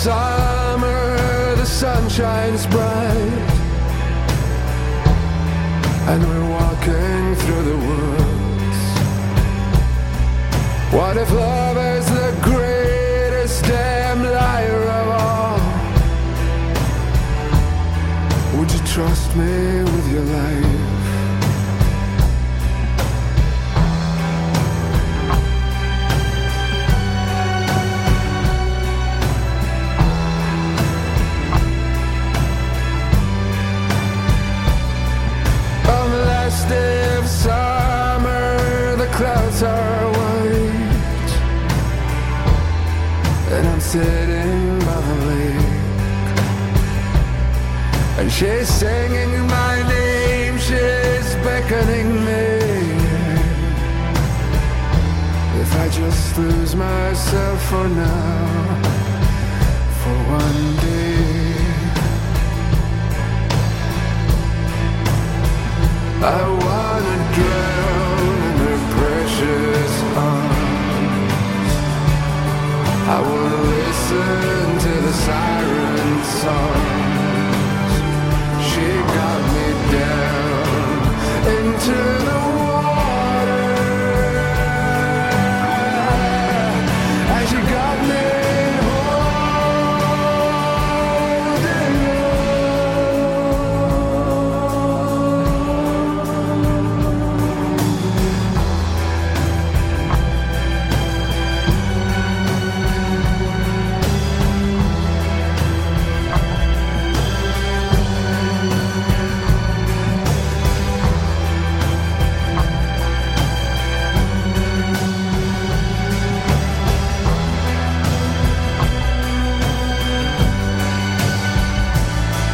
summer, the sun shines bright, and we're walking through the woods. What if love is the greatest damn liar of all? Would you trust me with your sitting by the lake, and she's singing my name, she's beckoning me. If I just lose myself for now,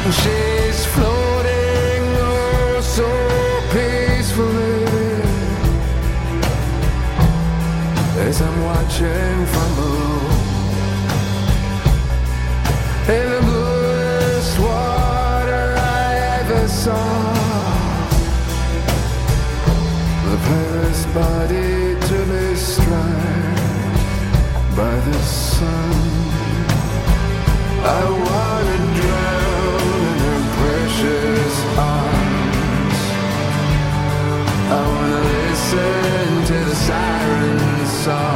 She's floating oh so peacefully as I'm watching from below. In the bluest water I ever saw, the past body to be struck by the sun. I siren